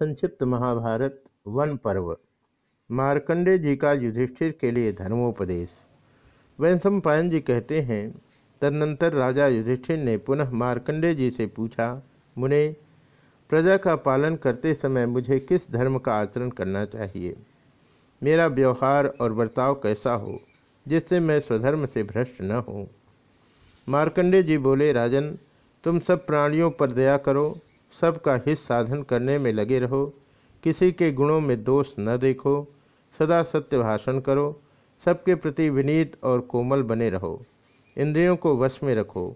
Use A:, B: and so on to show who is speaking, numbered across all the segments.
A: संक्षिप्त महाभारत, वन पर्व। मार्कंडे जी का युधिष्ठिर के लिए धर्मोपदेश। वैशम पायन जी कहते हैं, तदनंतर राजा युधिष्ठिर ने पुनः मार्कंडे जी से पूछा, मुने, प्रजा का पालन करते समय मुझे किस धर्म का आचरण करना चाहिए? मेरा व्यवहार और बर्ताव कैसा हो, जिससे मैं स्वधर्म से भ्रष्ट न हूँ? मार्कंडे जी बोले, राजन, तुम सब प्राणियों पर दया करो सबका हित साधन करने में लगे रहो। किसी के गुणों में दोष न देखो। सदा सत्य भाषण करो। सबके प्रति विनीत और कोमल बने रहो। इंद्रियों को वश में रखो।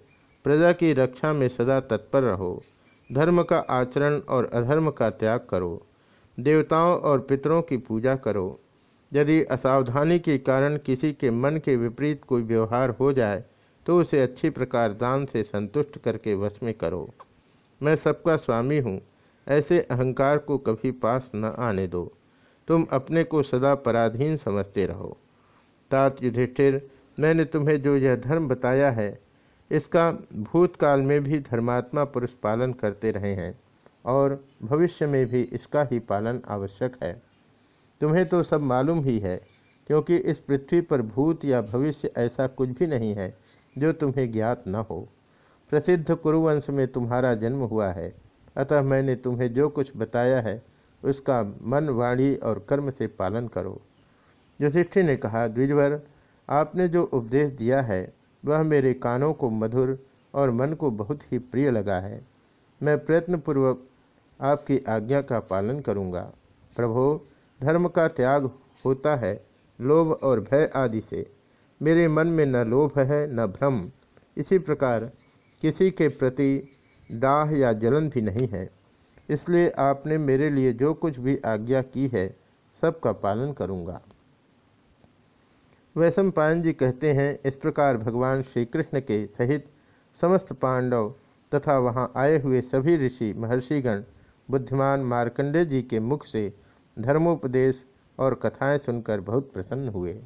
A: प्रजा की रक्षा में सदा तत्पर रहो। धर्म का आचरण और अधर्म का त्याग करो। देवताओं और पितरों की पूजा करो। यदि असावधानी के कारण किसी के मन के विपरीत कोई व्यवहार हो जाए तो उसे अच्छी प्रकार दान से संतुष्ट करके वश में करो। मैं सबका स्वामी हूँ। ऐसे अहंकार को कभी पास न आने दो। तुम अपने को सदा पराधीन समझते रहो। तात युधिष्ठिर, मैंने तुम्हें जो यह धर्म बताया है, इसका भूतकाल में भी धर्मात्मा पुरुष पालन करते रहे हैं और भविष्य में भी इसका ही पालन आवश्यक है। तुम्हें तो सब मालूम ही है, क्योंकि इस पृथ्वी पर भूत या भविष्य ऐसा कुछ भी नहीं है जो तुम्हें ज्ञात न हो। प्रसिद्ध कुरुवंश में तुम्हारा जन्म हुआ है। अतः मैंने तुम्हें जो कुछ बताया है, उसका मन वाणी और कर्म से पालन करो। युधिष्ठिर ने कहा, द्विजवर, आपने जो उपदेश दिया है, वह मेरे कानों को मधुर और मन को बहुत ही प्रिय लगा है। मैं प्रयत्नपूर्वक आपकी आज्ञा का पालन करूँगा। प्रभो, धर्म का त्याग होता है लोभ और भय आदि से। मेरे मन में न लोभ है, न भ्रम। इसी प्रकार किसी के प्रति डाह या जलन भी नहीं है। इसलिए आपने मेरे लिए जो कुछ भी आज्ञा की है सबका पालन करूँगा। वैशम पायन जी कहते हैं, इस प्रकार भगवान श्री कृष्ण के सहित समस्त पांडव तथा वहाँ आए हुए सभी ऋषि, महर्षिगण, बुद्धिमान मार्कंडे जी के मुख से धर्मोपदेश और कथाएँ सुनकर बहुत प्रसन्न हुए।